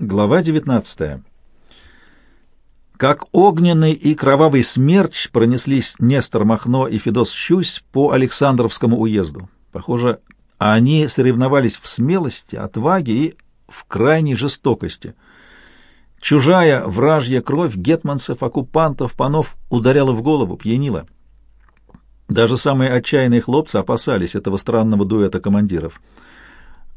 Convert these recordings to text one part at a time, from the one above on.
Глава 19. Как огненный и кровавый смерч пронеслись Нестор Махно и Федос Щусь по Александровскому уезду. Похоже, они соревновались в смелости, отваге и в крайней жестокости. Чужая вражья кровь гетманцев, оккупантов, панов ударяла в голову, пьянила. Даже самые отчаянные хлопцы опасались этого странного дуэта командиров.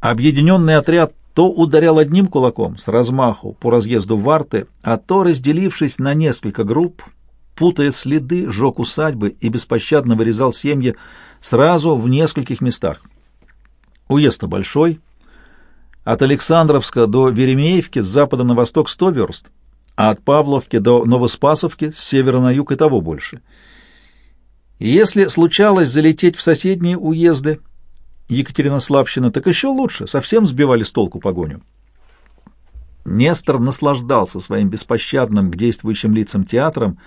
Объединенный отряд то ударял одним кулаком с размаху по разъезду варты, а то, разделившись на несколько групп, путая следы, жег усадьбы и беспощадно вырезал семьи сразу в нескольких местах. Уезд большой, от Александровска до Веремеевки с запада на восток сто верст, а от Павловки до Новоспасовки с севера на юг и того больше. И если случалось залететь в соседние уезды, Екатеринославщина, так еще лучше, совсем сбивали с толку погоню. Нестор наслаждался своим беспощадным к действующим лицам театром,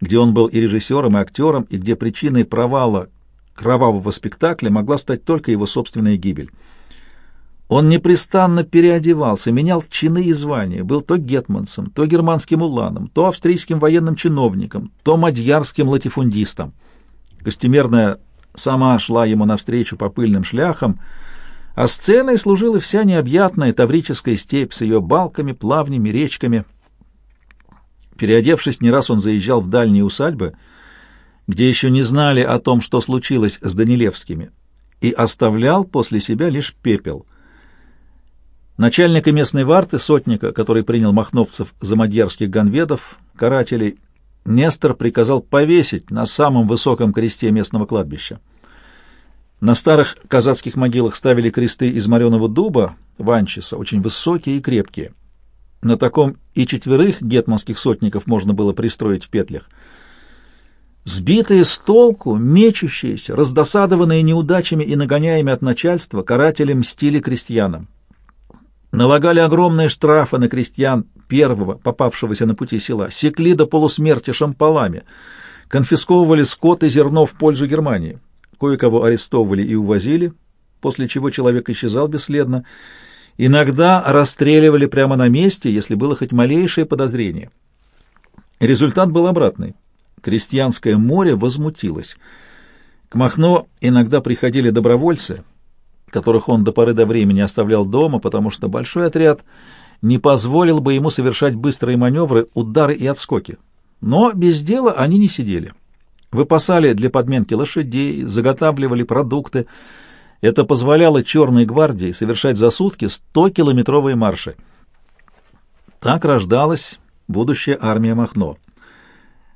где он был и режиссером, и актером, и где причиной провала кровавого спектакля могла стать только его собственная гибель. Он непрестанно переодевался, менял чины и звания, был то гетманцем, то германским уланом, то австрийским военным чиновником, то мадьярским латифундистом. Костюмерная сама шла ему навстречу по пыльным шляхам, а сценой служила вся необъятная таврическая степь с ее балками, плавнями, речками. Переодевшись, не раз он заезжал в дальние усадьбы, где еще не знали о том, что случилось с Данилевскими, и оставлял после себя лишь пепел. Начальника местной варты, сотника, который принял махновцев за мадьярских ганведов, карателей, Нестор приказал повесить на самом высоком кресте местного кладбища. На старых казацких могилах ставили кресты из мореного дуба, ванчиса, очень высокие и крепкие. На таком и четверых гетманских сотников можно было пристроить в петлях. Сбитые с толку, мечущиеся, раздосадованные неудачами и нагоняями от начальства, каратели мстили крестьянам. Налагали огромные штрафы на крестьян первого, попавшегося на пути села, секли до полусмерти шампалами, конфисковывали скот и зерно в пользу Германии. Кое-кого арестовывали и увозили, после чего человек исчезал бесследно. Иногда расстреливали прямо на месте, если было хоть малейшее подозрение. Результат был обратный. Крестьянское море возмутилось. К Махно иногда приходили добровольцы, которых он до поры до времени оставлял дома, потому что большой отряд не позволил бы ему совершать быстрые маневры, удары и отскоки. Но без дела они не сидели. Выпасали для подменки лошадей, заготавливали продукты. Это позволяло Черной гвардии совершать за сутки 100-километровые марши. Так рождалась будущая армия Махно.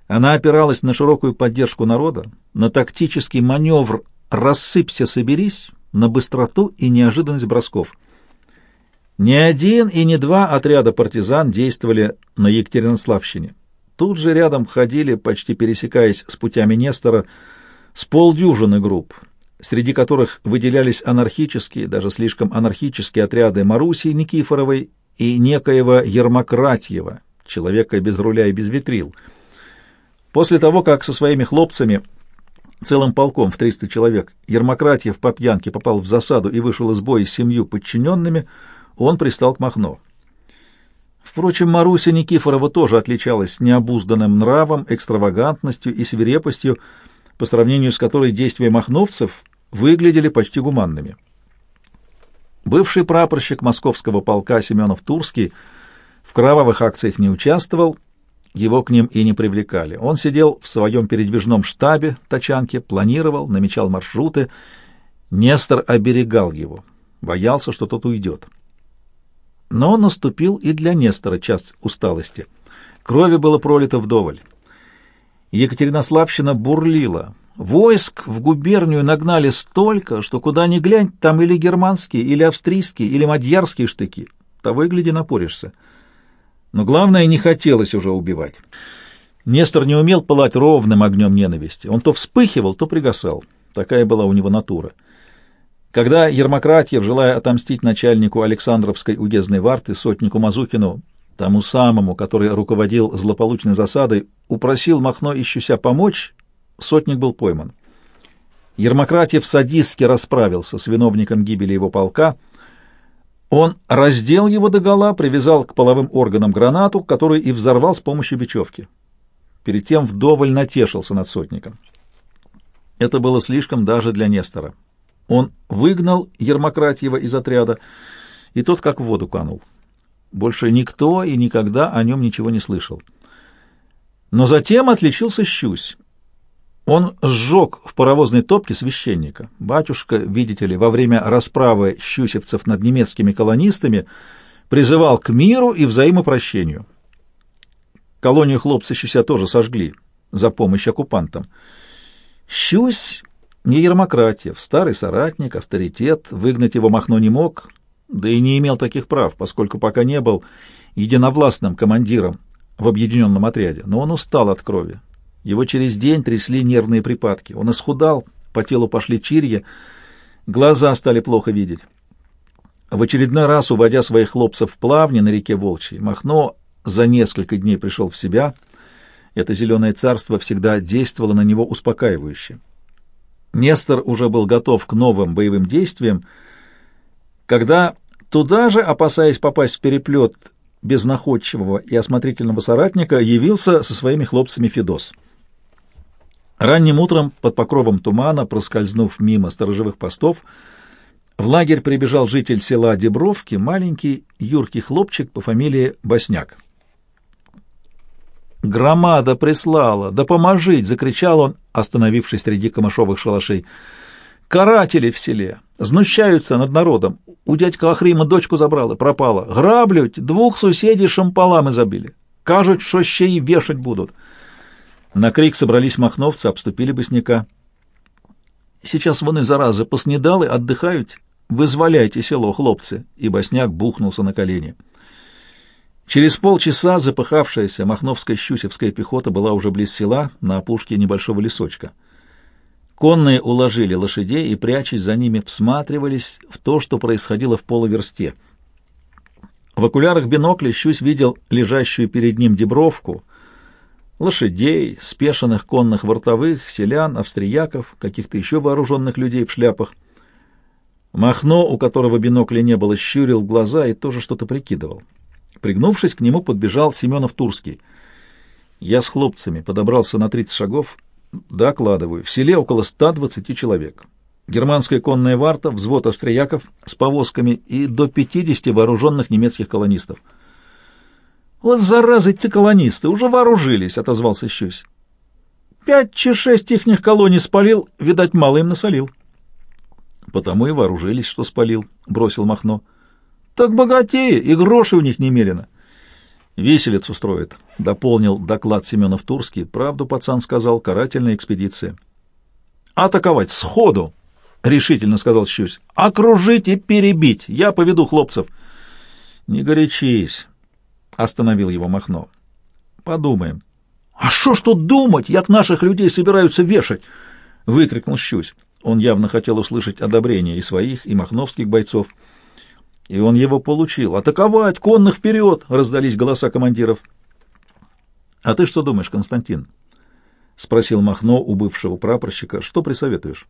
Она опиралась на широкую поддержку народа, на тактический маневр «рассыпься, соберись», на быстроту и неожиданность бросков. Ни один и не два отряда партизан действовали на Екатеринославщине. Тут же рядом ходили, почти пересекаясь с путями Нестора, с полдюжины групп, среди которых выделялись анархические, даже слишком анархические отряды Маруси Никифоровой и некоего Ермократьева, человека без руля и без ветрил. После того, как со своими хлопцами целым полком в 300 человек, Ермократьев по пьянке попал в засаду и вышел из боя с семью подчиненными, он пристал к Махно. Впрочем, Маруся Никифорова тоже отличалась необузданным нравом, экстравагантностью и свирепостью, по сравнению с которой действия махновцев выглядели почти гуманными. Бывший прапорщик московского полка Семенов Турский в кровавых акциях не участвовал, его к ним и не привлекали. Он сидел в своем передвижном штабе, тачанке, планировал, намечал маршруты. Нестор оберегал его, боялся, что тот уйдет. Но наступил и для Нестора час усталости. Крови было пролито вдоволь. Екатеринославщина бурлила. Войск в губернию нагнали столько, что куда ни глянь, там или германские, или австрийские, или мадьярские штыки. Того и гляди напоришься. Но главное, не хотелось уже убивать. Нестор не умел пылать ровным огнем ненависти. Он то вспыхивал, то пригасал. Такая была у него натура. Когда Ермократьев, желая отомстить начальнику Александровской уездной варты, сотнику Мазухину, тому самому, который руководил злополучной засадой, упросил Махно ищуся помочь, сотник был пойман. Ермократьев садистски расправился с виновником гибели его полка. Он раздел его догола, привязал к половым органам гранату, которую и взорвал с помощью бечевки. Перед тем вдоволь натешился над сотником. Это было слишком даже для Нестора. Он выгнал Ермократьева из отряда, и тот как в воду канул. Больше никто и никогда о нем ничего не слышал. Но затем отличился Щусь. Он сжег в паровозной топке священника. Батюшка, видите ли, во время расправы щусевцев над немецкими колонистами призывал к миру и взаимопрощению. Колонию хлопцы Щуся тоже сожгли за помощь оккупантам. Щусь не Ермократьев, старый соратник, авторитет, выгнать его Махно не мог, да и не имел таких прав, поскольку пока не был единовластным командиром в объединенном отряде, но он устал от крови. Его через день трясли нервные припадки. Он исхудал, по телу пошли чирья, глаза стали плохо видеть. В очередной раз, уводя своих хлопцев в плавни на реке Волчьей, Махно за несколько дней пришел в себя. Это зеленое царство всегда действовало на него успокаивающе. Нестор уже был готов к новым боевым действиям, когда туда же, опасаясь попасть в переплет без находчивого и осмотрительного соратника, явился со своими хлопцами Федос. Ранним утром, под покровом тумана, проскользнув мимо сторожевых постов, в лагерь прибежал житель села Дебровки, маленький юркий хлопчик по фамилии Босняк. «Громада прислала! Да поможить!» — закричал он, остановившись среди камышовых шалашей. «Каратели в селе! Знущаются над народом! У дядька Ахрима дочку забрала, пропала! Граблють! Двух соседей шампалами забили! Кажуть, что ще и вешать будут!» На крик собрались махновцы, обступили босняка. «Сейчас вони, заразы, поснедали, отдыхают. Вызволяйте село, хлопцы!» И босняк бухнулся на колени. Через полчаса запыхавшаяся махновская щусевская пехота была уже близ села, на опушке небольшого лесочка. Конные уложили лошадей и, прячась за ними, всматривались в то, что происходило в полуверсте. В окулярах бинокля Щусь видел лежащую перед ним дебровку — лошадей, спешенных конных вортовых, селян, австрияков, каких-то еще вооруженных людей в шляпах. Махно, у которого бинокля не было, щурил глаза и тоже что-то прикидывал. Пригнувшись, к нему подбежал Семенов Турский. Я с хлопцами подобрался на 30 шагов. Докладываю, в селе около 120 человек. Германская конная варта, взвод австрияков с повозками и до 50 вооруженных немецких колонистов. «Вот заразы те колонисты, уже вооружились», — отозвался Щусь. «Пять чи шесть ихних колоний спалил, видать, мало им насолил». «Потому и вооружились, что спалил», — бросил Махно. «Так богатее, и гроши у них немерено». «Виселицу строит», — дополнил доклад Семенов Турский. «Правду пацан сказал, карательная экспедиция». «Атаковать сходу!» — решительно сказал Щусь. «Окружить и перебить! Я поведу хлопцев!» «Не горячись!» — остановил его Махно. «Подумаем». «А что ж тут думать, як наших людей собираются вешать?» — выкрикнул Щусь. Он явно хотел услышать одобрение и своих, и махновских бойцов. И он его получил. «Атаковать! Конных вперед!» — раздались голоса командиров. «А ты что думаешь, Константин?» — спросил Махно у бывшего прапорщика. «Что присоветуешь?»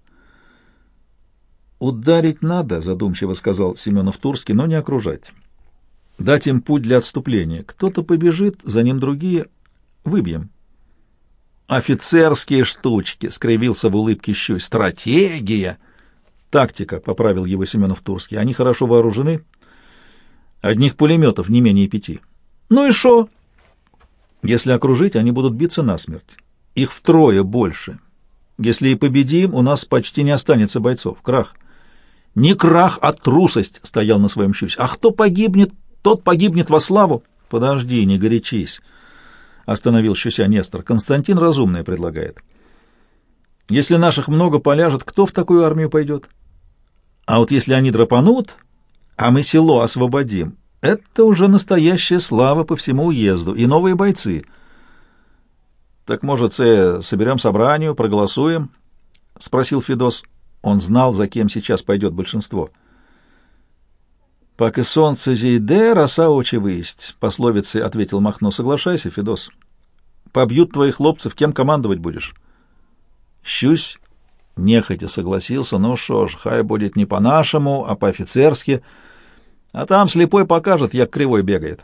«Ударить надо», — задумчиво сказал Семенов Турский, — «но не окружать дать им путь для отступления. Кто-то побежит, за ним другие. Выбьем. «Офицерские штучки!» — скривился в улыбке Щусь. «Стратегия!» «Тактика», — поправил его Семенов Турский. «Они хорошо вооружены. Одних пулеметов не менее пяти». «Ну и шо?» «Если окружить, они будут биться насмерть. Их втрое больше. Если и победим, у нас почти не останется бойцов. Крах». «Не крах, а трусость!» — стоял на своем Щусь. «А кто погибнет, тот погибнет во славу. Подожди, не горячись, — остановил Щуся Нестор. Константин разумное предлагает. Если наших много поляжет, кто в такую армию пойдет? А вот если они драпанут, а мы село освободим, это уже настоящая слава по всему уезду и новые бойцы. Так, может, соберем собранию, проголосуем? — спросил Федос. Он знал, за кем сейчас пойдет большинство. — «Пока солнце зейде, роса очи выесть», — пословицы ответил Махно. «Соглашайся, Федос. Побьют твоих хлопцев, кем командовать будешь?» Щусь нехотя согласился, ну что ж, хай будет не по-нашему, а по-офицерски. А там слепой покажет, як кривой бегает.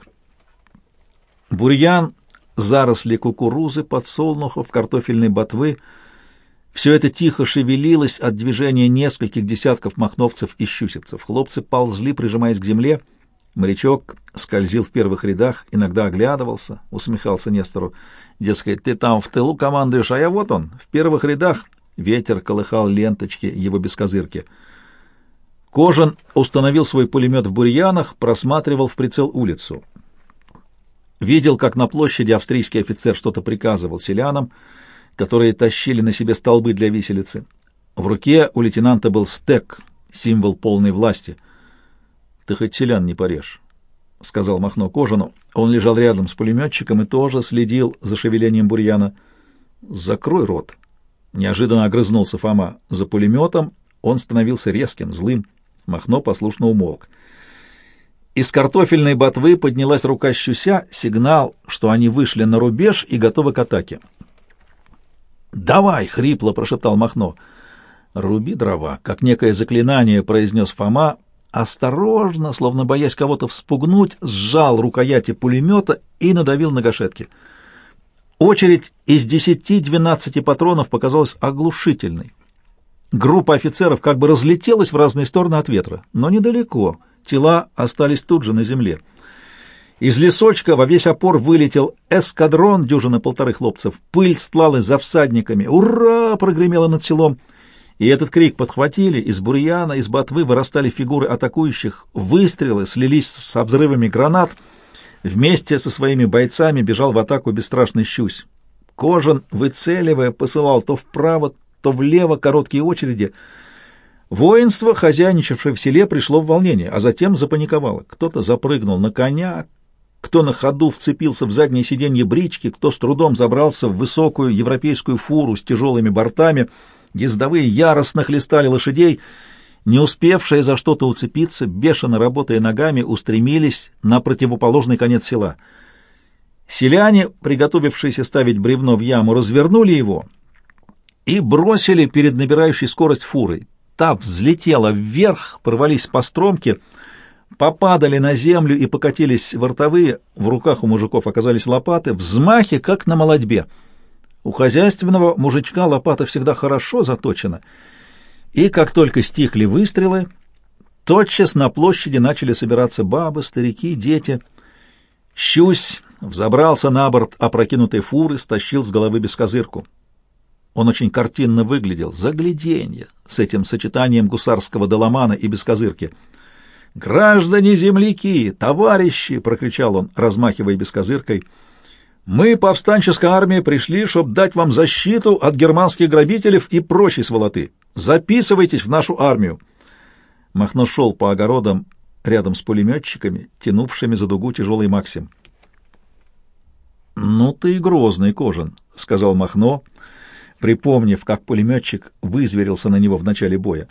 Бурьян, заросли кукурузы, подсолнухов, картофельной ботвы — все это тихо шевелилось от движения нескольких десятков махновцев и щусевцев. Хлопцы ползли, прижимаясь к земле. Морячок скользил в первых рядах, иногда оглядывался, усмехался Нестору. Дескать, ты там в тылу командуешь, а я вот он, в первых рядах. Ветер колыхал ленточки его бескозырки. Кожан установил свой пулемет в бурьянах, просматривал в прицел улицу. Видел, как на площади австрийский офицер что-то приказывал селянам, которые тащили на себе столбы для виселицы. В руке у лейтенанта был стек, символ полной власти. «Ты хоть селян не порежь», — сказал Махно Кожану. Он лежал рядом с пулеметчиком и тоже следил за шевелением бурьяна. «Закрой рот». Неожиданно огрызнулся Фома. За пулеметом он становился резким, злым. Махно послушно умолк. Из картофельной ботвы поднялась рука щуся, сигнал, что они вышли на рубеж и готовы к атаке. «Давай!» — хрипло прошептал Махно. «Руби дрова!» — как некое заклинание произнес Фома. Осторожно, словно боясь кого-то вспугнуть, сжал рукояти пулемета и надавил на гашетки. Очередь из десяти-двенадцати патронов показалась оглушительной. Группа офицеров как бы разлетелась в разные стороны от ветра, но недалеко. Тела остались тут же на земле. Из лесочка во весь опор вылетел эскадрон дюжины полторы хлопцев. Пыль стлалась за всадниками. «Ура!» — прогремело над селом. И этот крик подхватили. Из бурьяна, из ботвы вырастали фигуры атакующих. Выстрелы слились со взрывами гранат. Вместе со своими бойцами бежал в атаку бесстрашный щусь. Кожан, выцеливая, посылал то вправо, то влево короткие очереди. Воинство, хозяйничавшее в селе, пришло в волнение, а затем запаниковало. Кто-то запрыгнул на коня, кто на ходу вцепился в заднее сиденье брички, кто с трудом забрался в высокую европейскую фуру с тяжелыми бортами, ездовые яростно хлестали лошадей, не успевшие за что-то уцепиться, бешено работая ногами, устремились на противоположный конец села. Селяне, приготовившиеся ставить бревно в яму, развернули его и бросили перед набирающей скорость фурой. Та взлетела вверх, порвались по стромке — попадали на землю и покатились вортовые, в руках у мужиков оказались лопаты, взмахи, как на молодьбе. У хозяйственного мужичка лопата всегда хорошо заточена, и как только стихли выстрелы, тотчас на площади начали собираться бабы, старики, дети. Щусь взобрался на борт опрокинутой фуры, стащил с головы бескозырку. Он очень картинно выглядел, загляденье, с этим сочетанием гусарского доломана и бескозырки — «Граждане земляки, товарищи!» — прокричал он, размахивая бескозыркой. «Мы, повстанческая армия, пришли, чтобы дать вам защиту от германских грабителей и прочей сволоты. Записывайтесь в нашу армию!» Махно шел по огородам рядом с пулеметчиками, тянувшими за дугу тяжелый Максим. «Ну ты и грозный, Кожан», — сказал Махно, припомнив, как пулеметчик вызверился на него в начале боя.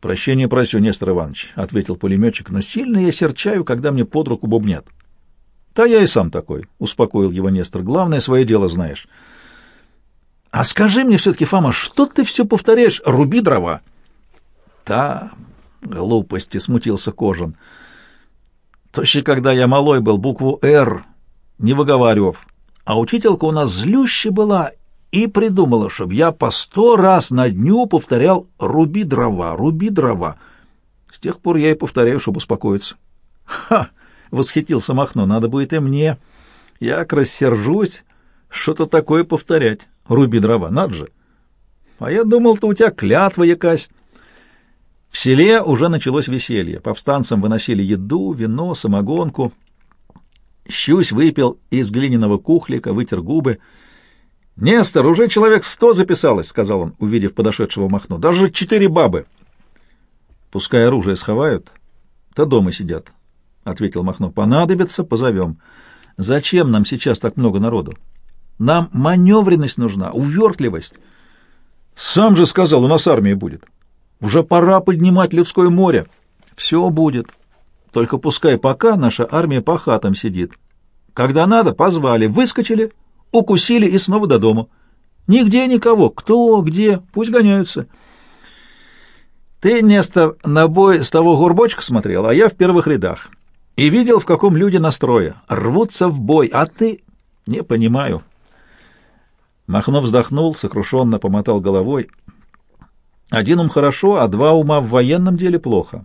«Прощение просю, Нестор Иванович», — ответил пулеметчик, — «но сильно я серчаю, когда мне под руку бубнят». «Да я и сам такой», — успокоил его Нестор. «Главное, свое дело знаешь». «А скажи мне все-таки, Фома, что ты все повторяешь? Руби дрова!» «Да, глупости», — смутился Кожан. «То еще когда я малой был, букву «Р» не выговаривав, а учителька у нас злющая была и придумала, чтобы я по сто раз на дню повторял «руби дрова, руби дрова». С тех пор я и повторяю, чтобы успокоиться. «Ха!» — восхитился Махно. «Надо будет и мне. Я рассержусь, что-то такое повторять. Руби дрова, надо же. А я думал-то у тебя клятва якась». В селе уже началось веселье. Повстанцам выносили еду, вино, самогонку. Щусь выпил из глиняного кухлика, вытер губы — «Нестор, уже человек сто записалось», — сказал он, увидев подошедшего Махно. «Даже четыре бабы». «Пускай оружие сховают, то дома сидят», — ответил Махно. «Понадобится, позовем. Зачем нам сейчас так много народу? Нам маневренность нужна, увертливость». «Сам же сказал, у нас армия будет. Уже пора поднимать людское море». «Все будет. Только пускай пока наша армия по хатам сидит. Когда надо, позвали, выскочили» укусили и снова до дому. Нигде никого. Кто, где, пусть гоняются. Ты, Нестор, на бой с того горбочка смотрел, а я в первых рядах. И видел, в каком люди настроя. Рвутся в бой, а ты... Не понимаю. Махно вздохнул, сокрушенно помотал головой. Один ум хорошо, а два ума в военном деле плохо.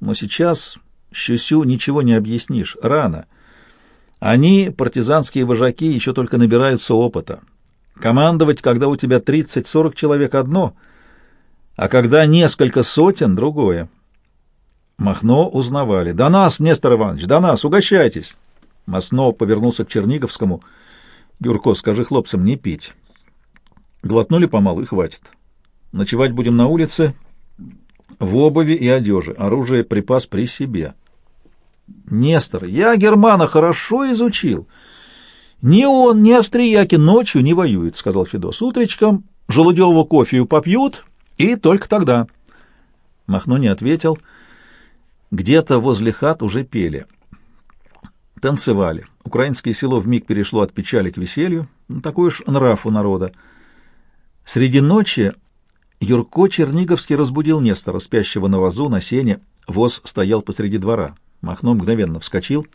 Но сейчас Щусю ничего не объяснишь. Рано. Они, партизанские вожаки, еще только набираются опыта. Командовать, когда у тебя 30-40 человек, одно, а когда несколько сотен — другое. Махно узнавали. «До нас, Нестор Иванович, до нас, угощайтесь!» Масно повернулся к Черниговскому. «Гюрко, скажи хлопцам не пить. Глотнули помалу и хватит. Ночевать будем на улице, в обуви и одежде, оружие, припас при себе». «Нестор, я Германа хорошо изучил. Ни он, ни австрияки ночью не воюют», — сказал Федос. «Утречком желудевого кофею попьют, и только тогда». Махно не ответил. Где-то возле хат уже пели. Танцевали. Украинское село вмиг перешло от печали к веселью. Ну, такой уж нрав у народа. Среди ночи Юрко Черниговский разбудил Нестора, спящего на вазу, на сене. Воз стоял посреди двора. Махно мгновенно вскочил.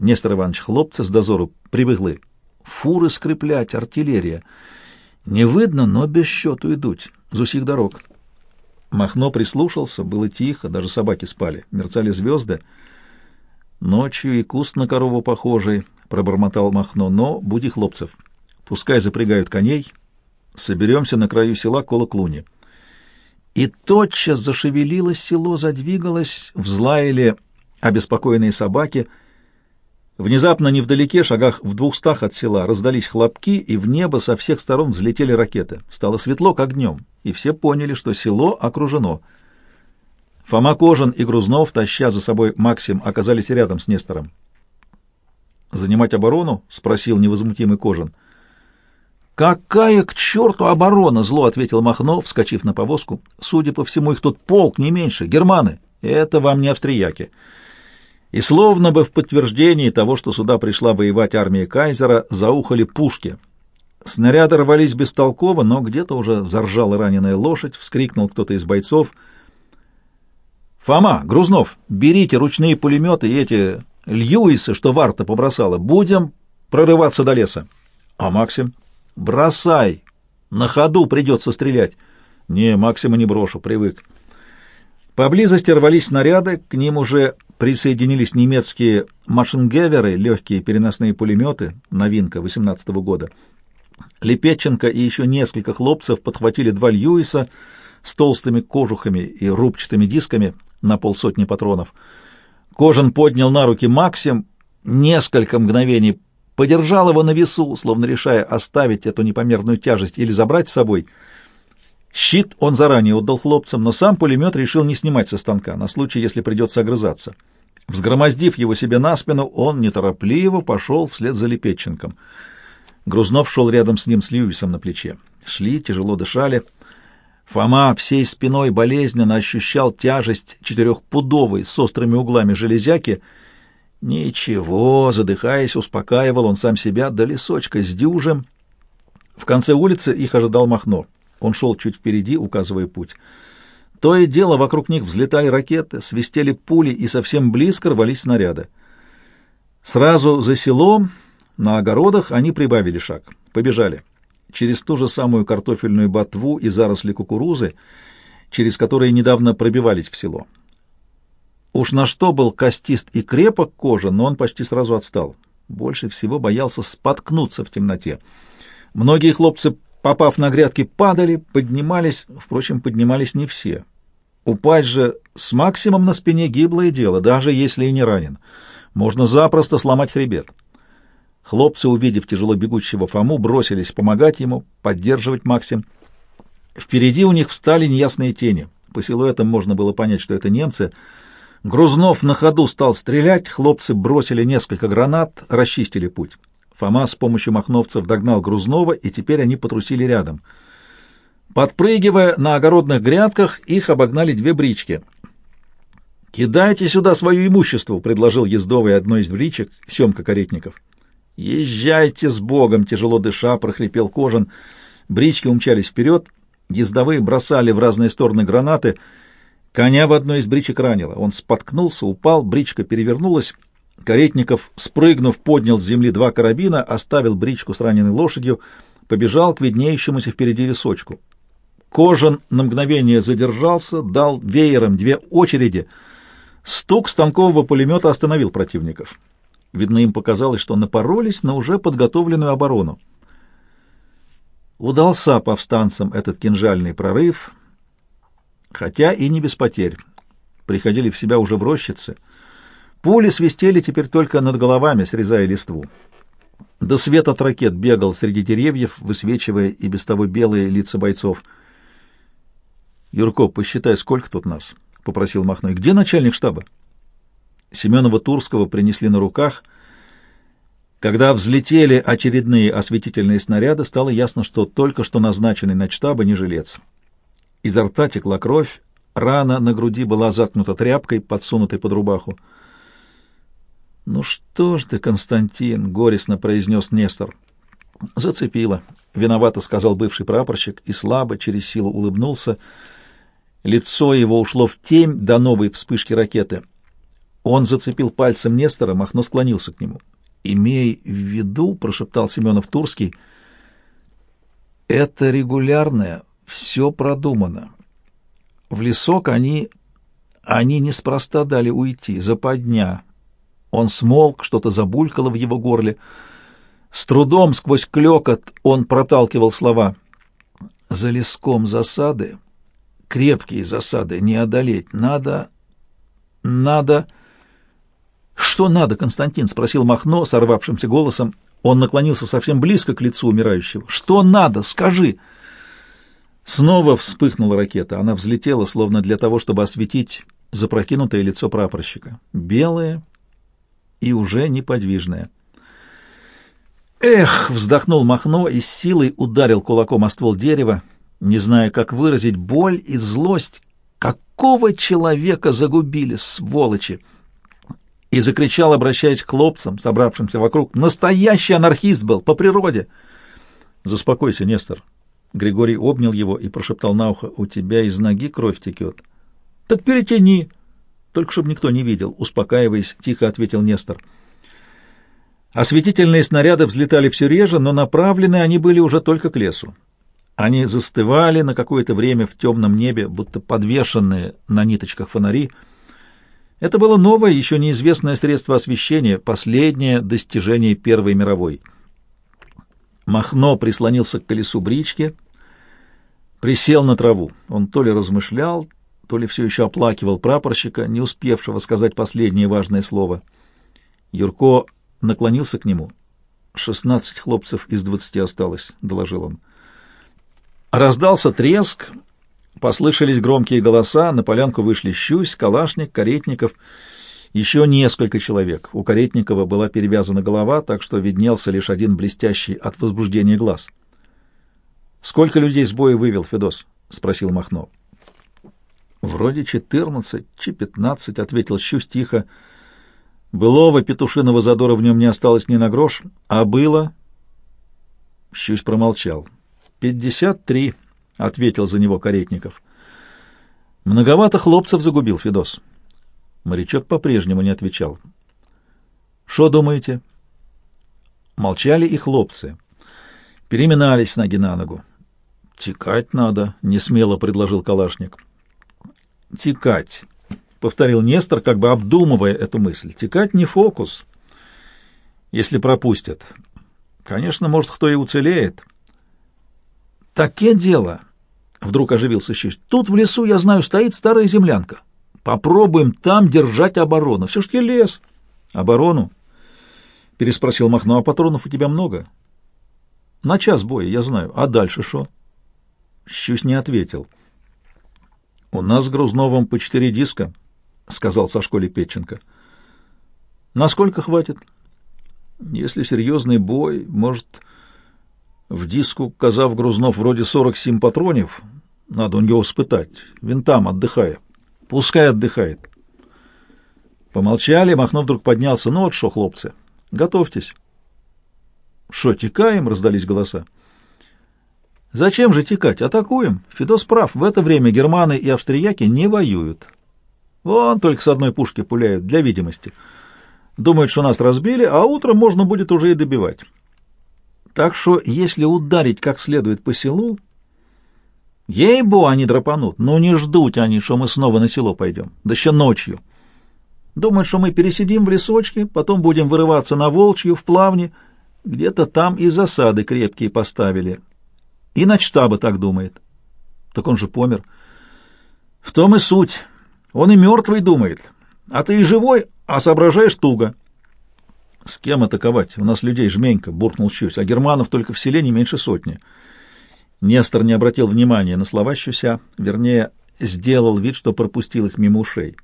Нестор Иванович, хлопцы с дозору прибыглы. Фуры скреплять, артиллерия. Не видно, но без счету идут. З усіх дорог. Махно прислушался, было тихо, даже собаки спали, мерцали звезды. Ночью и куст на корову похожий, пробормотал Махно, но буди хлопцев. Пускай запрягают коней, соберемся на краю села Колоклуни. И тотчас зашевелилось село, задвигалось, взлаяли обеспокоенные собаки. Внезапно невдалеке, шагах в двухстах от села, раздались хлопки, и в небо со всех сторон взлетели ракеты. Стало светло, как днем, и все поняли, что село окружено. Фома Кожин и Грузнов, таща за собой Максим, оказались рядом с Нестором. «Занимать оборону?» — спросил невозмутимый Кожин. «Какая к черту оборона?» — зло ответил Махно, вскочив на повозку. «Судя по всему, их тут полк, не меньше. Германы. Это вам не австрияки». И словно бы в подтверждении того, что сюда пришла воевать армия кайзера, заухали пушки. Снаряды рвались бестолково, но где-то уже заржала раненая лошадь, вскрикнул кто-то из бойцов. «Фома, Грузнов, берите ручные пулеметы и эти Льюисы, что варта побросала. Будем прорываться до леса». «А Максим?» «Бросай! На ходу придется стрелять». «Не, Максима не брошу, привык». Поблизости рвались снаряды, к ним уже присоединились немецкие машингеверы, легкие переносные пулеметы, новинка 18 -го года. Лепетченко и еще несколько хлопцев подхватили два Льюиса с толстыми кожухами и рубчатыми дисками на полсотни патронов. Кожан поднял на руки Максим, несколько мгновений подержал его на весу, словно решая оставить эту непомерную тяжесть или забрать с собой — Щит он заранее отдал хлопцам, но сам пулемет решил не снимать со станка, на случай, если придется огрызаться. Взгромоздив его себе на спину, он неторопливо пошел вслед за Лепетченком. Грузнов шел рядом с ним с Льюисом на плече. Шли, тяжело дышали. Фома всей спиной болезненно ощущал тяжесть четырехпудовой с острыми углами железяки. Ничего, задыхаясь, успокаивал он сам себя до лесочка с дюжем. В конце улицы их ожидал Махно. Он шел чуть впереди, указывая путь. То и дело вокруг них взлетали ракеты, свистели пули и совсем близко рвались снаряды. Сразу за селом, на огородах, они прибавили шаг. Побежали. Через ту же самую картофельную ботву и заросли кукурузы, через которые недавно пробивались в село. Уж на что был костист и крепок кожа, но он почти сразу отстал. Больше всего боялся споткнуться в темноте. Многие хлопцы попав на грядки, падали, поднимались, впрочем, поднимались не все. Упасть же с максимум на спине гиблое дело, даже если и не ранен. Можно запросто сломать хребет. Хлопцы, увидев тяжело бегущего Фому, бросились помогать ему, поддерживать Максим. Впереди у них встали неясные тени. По силуэтам можно было понять, что это немцы. Грузнов на ходу стал стрелять, хлопцы бросили несколько гранат, расчистили путь. Фома с помощью махновцев догнал Грузнова, и теперь они потрусили рядом. Подпрыгивая на огородных грядках, их обогнали две брички. «Кидайте сюда свое имущество», — предложил ездовый одной из бричек, Семка Каретников. «Езжайте с Богом!» — тяжело дыша, прохрипел Кожан. Брички умчались вперед, ездовые бросали в разные стороны гранаты. Коня в одной из бричек ранило. Он споткнулся, упал, бричка перевернулась. Каретников, спрыгнув, поднял с земли два карабина, оставил бричку с раненой лошадью, побежал к виднеющемуся впереди лесочку. Кожан на мгновение задержался, дал веером две очереди. Стук станкового пулемета остановил противников. Видно, им показалось, что напоролись на уже подготовленную оборону. Удался повстанцам этот кинжальный прорыв, хотя и не без потерь. Приходили в себя уже в рощице. Пули свистели теперь только над головами, срезая листву. До свет от ракет бегал среди деревьев, высвечивая и без того белые лица бойцов. «Юрко, посчитай, сколько тут нас?» — попросил Махной. «Где начальник штаба?» Семенова-Турского принесли на руках. Когда взлетели очередные осветительные снаряды, стало ясно, что только что назначенный на штаба не жилец. Изо рта текла кровь, рана на груди была заткнута тряпкой, подсунутой под рубаху. «Ну что ж ты, Константин!» — горестно произнес Нестор. «Зацепило», — виновато сказал бывший прапорщик и слабо, через силу улыбнулся. Лицо его ушло в тень до новой вспышки ракеты. Он зацепил пальцем Нестора, Махно склонился к нему. «Имей в виду», — прошептал Семенов Турский, — «это регулярное, все продумано. В лесок они... они неспроста дали уйти, западня. Он смолк, что-то забулькало в его горле. С трудом сквозь клекот он проталкивал слова. «За леском засады, крепкие засады, не одолеть. Надо... надо...» «Что надо, Константин?» — спросил Махно сорвавшимся голосом. Он наклонился совсем близко к лицу умирающего. «Что надо? Скажи!» Снова вспыхнула ракета. Она взлетела, словно для того, чтобы осветить запрокинутое лицо прапорщика. Белое и уже неподвижное. «Эх!» — вздохнул Махно и с силой ударил кулаком о ствол дерева, не зная, как выразить боль и злость. «Какого человека загубили, сволочи!» И закричал, обращаясь к хлопцам, собравшимся вокруг. «Настоящий анархист был, по природе!» «Заспокойся, Нестор», Григорий обнял его и прошептал на ухо, «У тебя из ноги кровь текет». «Так перетяни!» «Только чтобы никто не видел», — успокаиваясь, тихо ответил Нестор. Осветительные снаряды взлетали все реже, но направлены они были уже только к лесу. Они застывали на какое-то время в темном небе, будто подвешенные на ниточках фонари. Это было новое, еще неизвестное средство освещения, последнее достижение Первой мировой — Махно прислонился к колесу брички, присел на траву. Он то ли размышлял, то ли все еще оплакивал прапорщика, не успевшего сказать последнее важное слово. Юрко наклонился к нему. «Шестнадцать хлопцев из двадцати осталось», — доложил он. Раздался треск, послышались громкие голоса, на полянку вышли Щусь, Калашник, Каретников — еще несколько человек. У Каретникова была перевязана голова, так что виднелся лишь один блестящий от возбуждения глаз. «Сколько людей с боя вывел Федос?» — спросил Махно. «Вроде четырнадцать, чи пятнадцать», — ответил Щусь тихо. «Былого петушиного задора в нем не осталось ни на грош, а было...» Щусь промолчал. «Пятьдесят три», — ответил за него Каретников. «Многовато хлопцев загубил Федос». Морячок по-прежнему не отвечал. «Что думаете?» Молчали и хлопцы. Переминались ноги на ногу. «Текать надо», — несмело предложил Калашник. «Текать», — повторил Нестор, как бы обдумывая эту мысль. «Текать не фокус, если пропустят. Конечно, может, кто и уцелеет». «Таке дело», — вдруг оживился Щусь. «Тут в лесу, я знаю, стоит старая землянка. Попробуем там держать оборону. Все-таки лес. Оборону? Переспросил Махно. А патронов у тебя много? На час боя, я знаю. А дальше что? Щусь не ответил. У нас с Грузновым по четыре диска, сказал со школе Петченко. Насколько хватит? Если серьезный бой, может, в диску, казав Грузнов, вроде сорок семь патронов, надо у него испытать, винтам отдыхая. Пускай отдыхает. Помолчали, Махно вдруг поднялся. Ну вот что, хлопцы, готовьтесь. Что, текаем? Раздались голоса. Зачем же текать? Атакуем. Федос прав. В это время германы и австрияки не воюют. Вон только с одной пушки пуляют, для видимости. Думают, что нас разбили, а утром можно будет уже и добивать. Так что, если ударить как следует по селу, ей-бо они драпанут, но не ждут они, что мы снова на село пойдем, да еще ночью. Думают, что мы пересидим в лесочке, потом будем вырываться на Волчью, в плавне, где-то там и засады крепкие поставили. И начтаба так думает. Так он же помер. В том и суть. Он и мертвый думает. А ты и живой, а соображаешь туго. С кем атаковать? У нас людей жменька, буркнул Щусь, а германов только в селе не меньше сотни. Нестор не обратил внимания на слова Щуся, вернее, сделал вид, что пропустил их мимо ушей.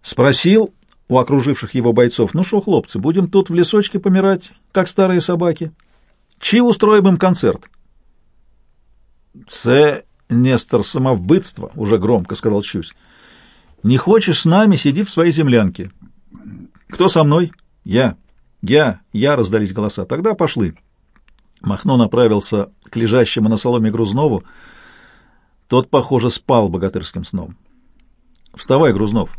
Спросил у окруживших его бойцов, ну что, хлопцы, будем тут в лесочке помирать, как старые собаки? Чи устроим им концерт? Це Нестор самовбытство, уже громко сказал Чусь. Не хочешь с нами, сиди в своей землянке. Кто со мной? Я. Я. Я, раздались голоса. Тогда пошли. Махно направился к лежащему на соломе Грузнову. Тот, похоже, спал богатырским сном. «Вставай, Грузнов!»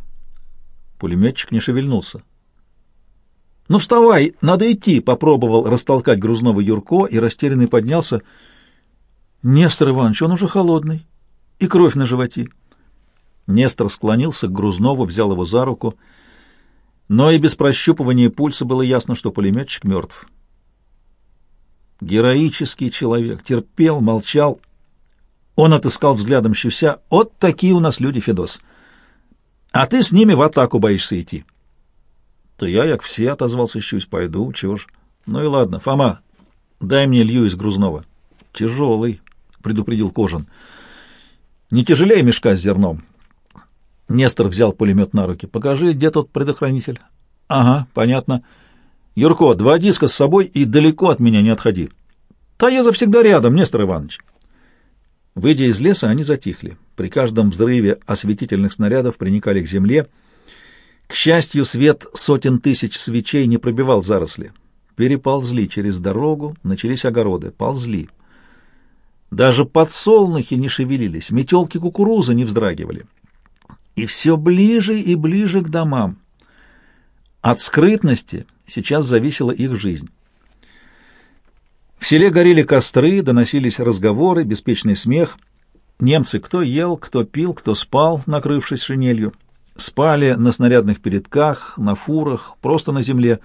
Пулеметчик не шевельнулся. «Ну, вставай! Надо идти!» — попробовал растолкать Грузнова Юрко и растерянный поднялся. «Нестор Иванович, он уже холодный, и кровь на животе». Нестор склонился к Грузнову, взял его за руку, но и без прощупывания пульса было ясно, что пулеметчик мертв. Героический человек, терпел, молчал. Он отыскал взглядом Щуся. «Вот такие у нас люди, Федос. А ты с ними в атаку боишься идти». «То я, як все, — отозвался Щусь, — пойду, чего ж. Ну и ладно, Фома, дай мне лью из грузного». «Тяжелый», — предупредил Кожан. «Не тяжелее мешка с зерном». Нестор взял пулемет на руки. «Покажи, где тот предохранитель?» «Ага, понятно. Юрко, два диска с собой и далеко от меня не отходи». «Та я завсегда рядом, Нестор Иванович». Выйдя из леса, они затихли. При каждом взрыве осветительных снарядов приникали к земле. К счастью, свет сотен тысяч свечей не пробивал заросли. Переползли через дорогу, начались огороды. Ползли. Даже подсолнухи не шевелились, метелки кукурузы не вздрагивали. И все ближе и ближе к домам. От скрытности сейчас зависела их жизнь. В селе горели костры, доносились разговоры, беспечный смех. Немцы кто ел, кто пил, кто спал, накрывшись шинелью. Спали на снарядных передках, на фурах, просто на земле.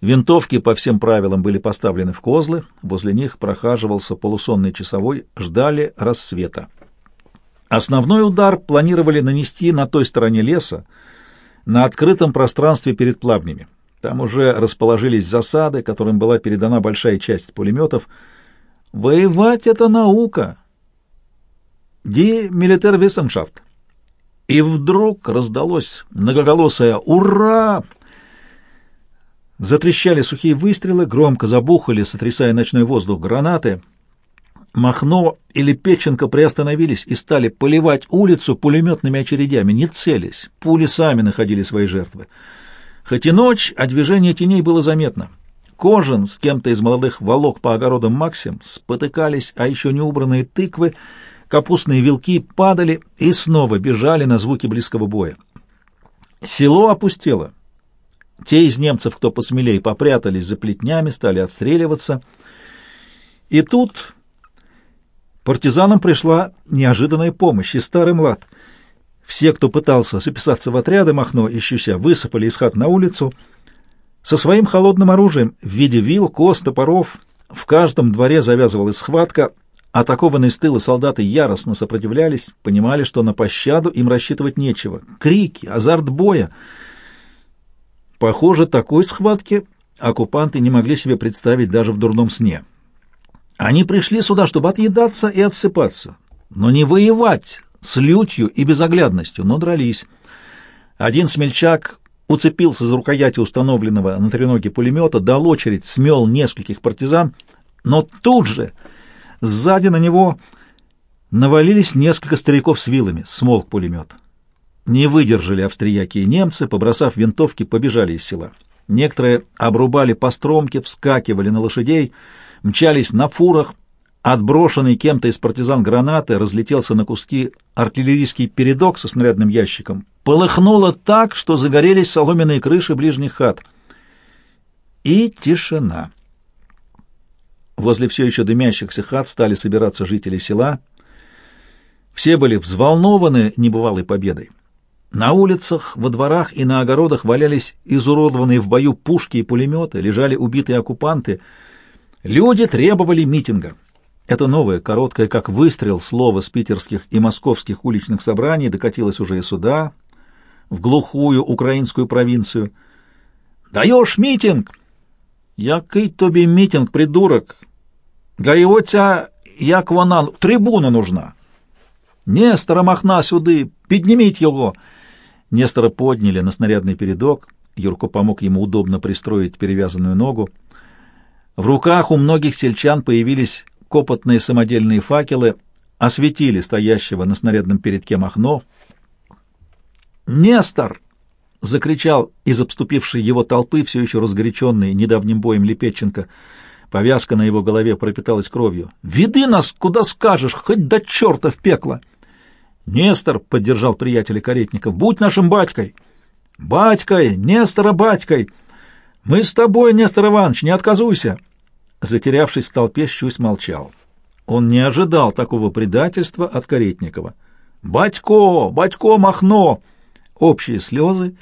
Винтовки по всем правилам были поставлены в козлы, возле них прохаживался полусонный часовой, ждали рассвета. Основной удар планировали нанести на той стороне леса, на открытом пространстве перед плавнями. Там уже расположились засады, которым была передана большая часть пулеметов. Воевать — это наука. Ди милитер виссеншафт. И вдруг раздалось многоголосое «Ура!». Затрещали сухие выстрелы, громко забухали, сотрясая ночной воздух гранаты. Махно или Печенко приостановились и стали поливать улицу пулеметными очередями, не целясь. Пули сами находили свои жертвы. Хоть и ночь, а движение теней было заметно. Кожан с кем-то из молодых волок по огородам Максим спотыкались, а еще не убранные тыквы, капустные вилки падали и снова бежали на звуки близкого боя. Село опустело. Те из немцев, кто посмелее, попрятались за плетнями, стали отстреливаться. И тут партизанам пришла неожиданная помощь и старый млад — все, кто пытался записаться в отряды Махно и Щуся, высыпали из хат на улицу со своим холодным оружием в виде вил, кос, топоров. В каждом дворе завязывалась схватка. Атакованные с тыла солдаты яростно сопротивлялись, понимали, что на пощаду им рассчитывать нечего. Крики, азарт боя. Похоже, такой схватки оккупанты не могли себе представить даже в дурном сне. Они пришли сюда, чтобы отъедаться и отсыпаться, но не воевать с лютью и безоглядностью, но дрались. Один смельчак уцепился за рукояти установленного на треноге пулемета, дал очередь, смел нескольких партизан, но тут же сзади на него навалились несколько стариков с вилами, смолк пулемет. Не выдержали австрияки и немцы, побросав винтовки, побежали из села. Некоторые обрубали постромки, вскакивали на лошадей, мчались на фурах, Отброшенный кем-то из партизан гранаты разлетелся на куски артиллерийский передок со снарядным ящиком. Полыхнуло так, что загорелись соломенные крыши ближних хат. И тишина. Возле все еще дымящихся хат стали собираться жители села. Все были взволнованы небывалой победой. На улицах, во дворах и на огородах валялись изуродованные в бою пушки и пулеметы, лежали убитые оккупанты. Люди требовали митинга. Это новое, короткое, как выстрел, слово с питерских и московских уличных собраний докатилось уже и сюда, в глухую украинскую провинцию. «Даешь митинг!» «Який тобі митинг, придурок? Для его ця, як вона, трибуна нужна!» «Нестора Махна сюди! Підніміть його!» Нестора подняли на снарядный передок. Юрко помог ему удобно пристроить перевязанную ногу. В руках у многих сельчан появились копотные самодельные факелы, осветили стоящего на снарядном передке Махно. «Нестор!» — закричал из обступившей его толпы, все еще разгоряченный недавним боем Лепетченко. Повязка на его голове пропиталась кровью. «Веди нас, куда скажешь, хоть до черта в пекло!» Нестор поддержал приятеля Каретников. Будь нашим батькой. Батькой, Нестора батькой. Мы с тобой, Нестор Иванович, не отказуйся. Затерявшись в толпе, Щусь молчал. Он не ожидал такого предательства от Каретникова. «Батько! Батько Махно!» Общие слезы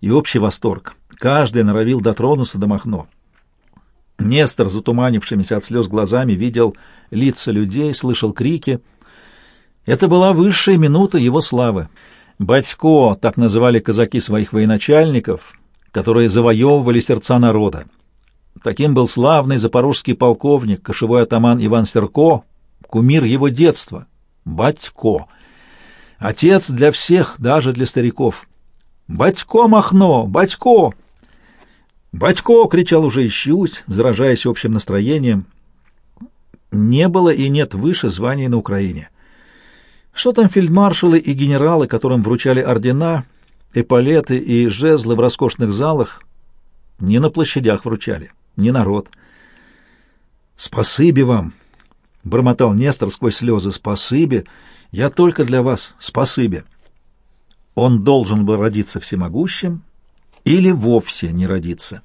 и общий восторг. Каждый норовил дотронуться до Махно. Нестор, затуманившимися от слез глазами, видел лица людей, слышал крики — это была высшая минута его славы. Батько, так называли казаки своих военачальников, которые завоевывали сердца народа. Таким был славный запорожский полковник, кошевой атаман Иван Серко, кумир его детства, Батько. Отец для всех, даже для стариков. «Батько Махно! Батько!» «Батько!» — кричал уже ищусь, заражаясь общим настроением. Не было и нет выше званий на Украине. Что там фельдмаршалы и генералы, которым вручали ордена, эполеты и жезлы в роскошных залах, не на площадях вручали, не народ. «Спасибо вам!» — бормотал Нестор сквозь слезы. «Спасибо! Я только для вас! Спасибо!» Он должен был родиться всемогущим или вовсе не родиться.